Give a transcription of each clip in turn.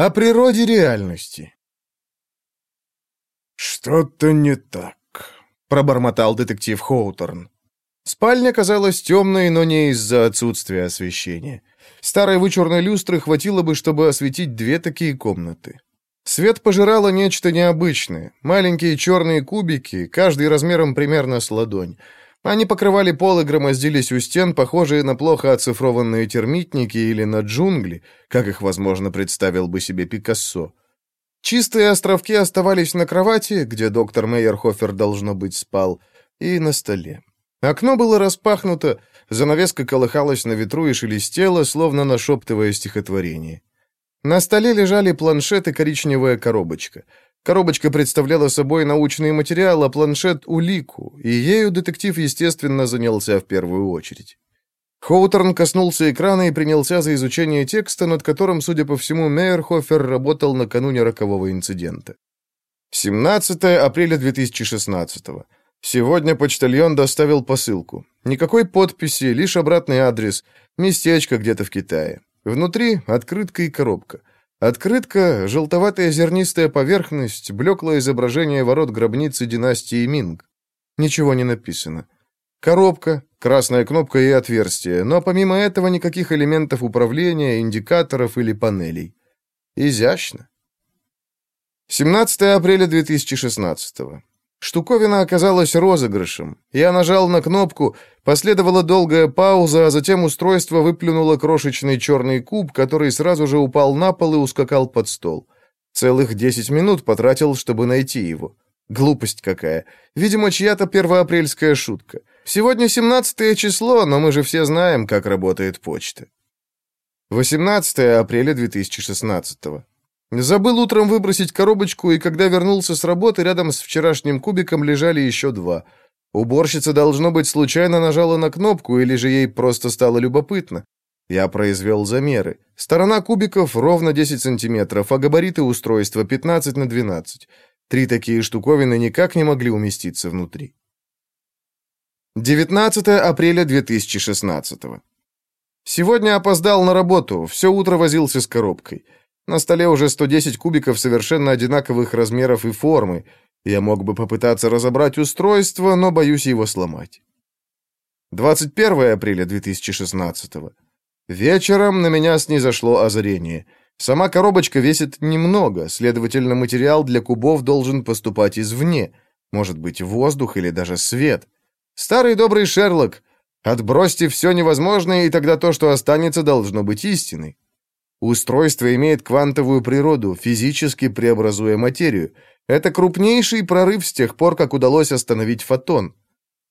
О природе реальности. «Что-то не так», — пробормотал детектив Хоуторн. Спальня казалась темной, но не из-за отсутствия освещения. Старой вычурной люстры хватило бы, чтобы осветить две такие комнаты. Свет пожирало нечто необычное. Маленькие черные кубики, каждый размером примерно с ладонь. Они покрывали пол и громоздились у стен, похожие на плохо оцифрованные термитники или на джунгли, как их, возможно, представил бы себе Пикассо. Чистые островки оставались на кровати, где доктор Мейерхофер, должно быть, спал, и на столе. Окно было распахнуто, занавеска колыхалась на ветру и шелестела, словно нашептывая стихотворение. На столе лежали планшет и коричневая коробочка. Коробочка представляла собой научный материал, а планшет — улику, и ею детектив, естественно, занялся в первую очередь. Хоутерн коснулся экрана и принялся за изучение текста, над которым, судя по всему, Мейерхофер работал накануне рокового инцидента. 17 апреля 2016 -го. Сегодня почтальон доставил посылку. Никакой подписи, лишь обратный адрес. Местечко где-то в Китае. Внутри открытка и коробка. Открытка, желтоватая зернистая поверхность, блеклое изображение ворот гробницы династии Минг. Ничего не написано. Коробка, красная кнопка и отверстие, но помимо этого никаких элементов управления, индикаторов или панелей. Изящно. 17 апреля 2016 -го. Штуковина оказалась розыгрышем. Я нажал на кнопку, последовала долгая пауза, а затем устройство выплюнуло крошечный черный куб, который сразу же упал на пол и ускакал под стол. Целых десять минут потратил, чтобы найти его. Глупость какая. Видимо, чья-то первоапрельская шутка. Сегодня 17 число, но мы же все знаем, как работает почта. 18 апреля 2016 -го. Забыл утром выбросить коробочку, и когда вернулся с работы, рядом с вчерашним кубиком лежали еще два. Уборщица, должно быть, случайно нажала на кнопку, или же ей просто стало любопытно. Я произвел замеры. Сторона кубиков ровно 10 сантиметров, а габариты устройства 15 на 12. Три такие штуковины никак не могли уместиться внутри. 19 апреля 2016 Сегодня опоздал на работу, все утро возился с коробкой. На столе уже 110 кубиков совершенно одинаковых размеров и формы. Я мог бы попытаться разобрать устройство, но боюсь его сломать. 21 апреля 2016 Вечером на меня снизошло озарение. Сама коробочка весит немного, следовательно, материал для кубов должен поступать извне. Может быть, воздух или даже свет. Старый добрый Шерлок, отбросьте все невозможное, и тогда то, что останется, должно быть истиной. Устройство имеет квантовую природу, физически преобразуя материю. Это крупнейший прорыв с тех пор, как удалось остановить фотон.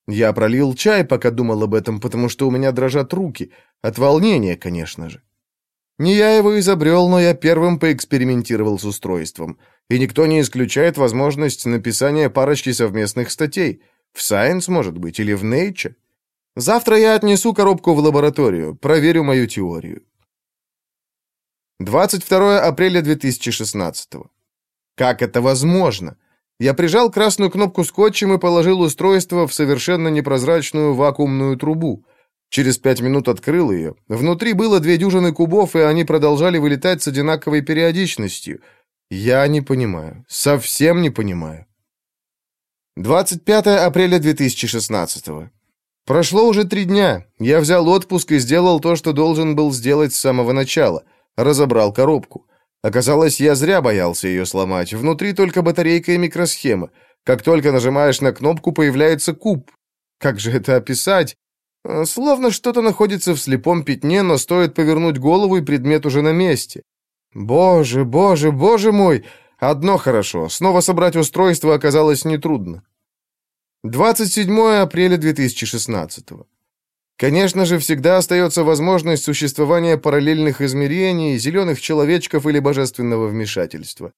Я пролил чай, пока думал об этом, потому что у меня дрожат руки. От волнения, конечно же. Не я его изобрел, но я первым поэкспериментировал с устройством. И никто не исключает возможность написания парочки совместных статей. В Science, может быть, или в Nature. Завтра я отнесу коробку в лабораторию, проверю мою теорию. 22 апреля 2016. Как это возможно? Я прижал красную кнопку скотчем и положил устройство в совершенно непрозрачную вакуумную трубу. Через пять минут открыл ее. Внутри было две дюжины кубов, и они продолжали вылетать с одинаковой периодичностью. Я не понимаю. Совсем не понимаю. 25 апреля 2016. Прошло уже три дня. Я взял отпуск и сделал то, что должен был сделать с самого начала — Разобрал коробку. Оказалось, я зря боялся ее сломать. Внутри только батарейка и микросхема. Как только нажимаешь на кнопку, появляется куб. Как же это описать? Э, словно что-то находится в слепом пятне, но стоит повернуть голову, и предмет уже на месте. Боже, боже, боже мой! Одно хорошо. Снова собрать устройство оказалось нетрудно. 27 апреля 2016 Конечно же, всегда остается возможность существования параллельных измерений, зеленых человечков или божественного вмешательства.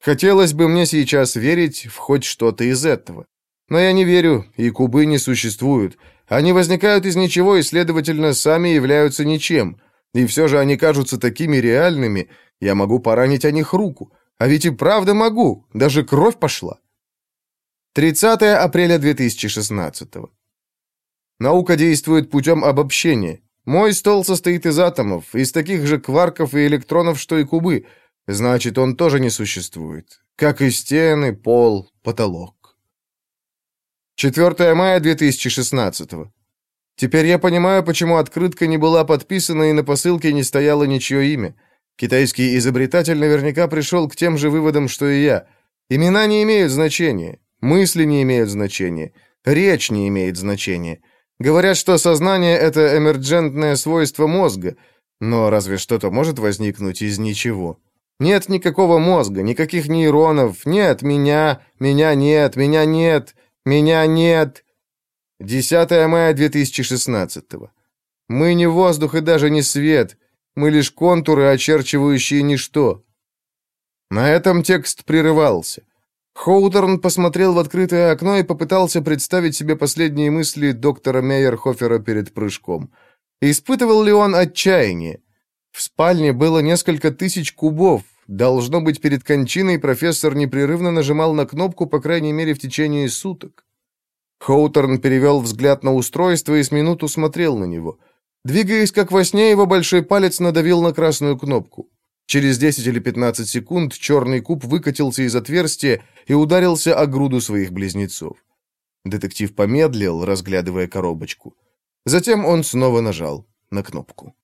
Хотелось бы мне сейчас верить в хоть что-то из этого. Но я не верю, и кубы не существуют. Они возникают из ничего и, следовательно, сами являются ничем. И все же они кажутся такими реальными, я могу поранить о них руку. А ведь и правда могу, даже кровь пошла. 30 апреля 2016 Наука действует путем обобщения. Мой стол состоит из атомов, из таких же кварков и электронов, что и кубы. Значит, он тоже не существует. Как и стены, пол, потолок. 4 мая 2016 Теперь я понимаю, почему открытка не была подписана и на посылке не стояло ничье имя. Китайский изобретатель наверняка пришел к тем же выводам, что и я. Имена не имеют значения, мысли не имеют значения, речь не имеет значения. Говорят, что сознание — это эмерджентное свойство мозга, но разве что-то может возникнуть из ничего? Нет никакого мозга, никаких нейронов, нет меня, меня нет, меня нет, меня нет. 10 мая 2016 Мы не воздух и даже не свет, мы лишь контуры, очерчивающие ничто. На этом текст прерывался. Хоутерн посмотрел в открытое окно и попытался представить себе последние мысли доктора Мейерхофера перед прыжком. Испытывал ли он отчаяние? В спальне было несколько тысяч кубов. Должно быть, перед кончиной профессор непрерывно нажимал на кнопку, по крайней мере, в течение суток. Хоутерн перевел взгляд на устройство и с минуту смотрел на него. Двигаясь как во сне, его большой палец надавил на красную кнопку. Через 10 или 15 секунд черный куб выкатился из отверстия и ударился о груду своих близнецов. Детектив помедлил, разглядывая коробочку. Затем он снова нажал на кнопку.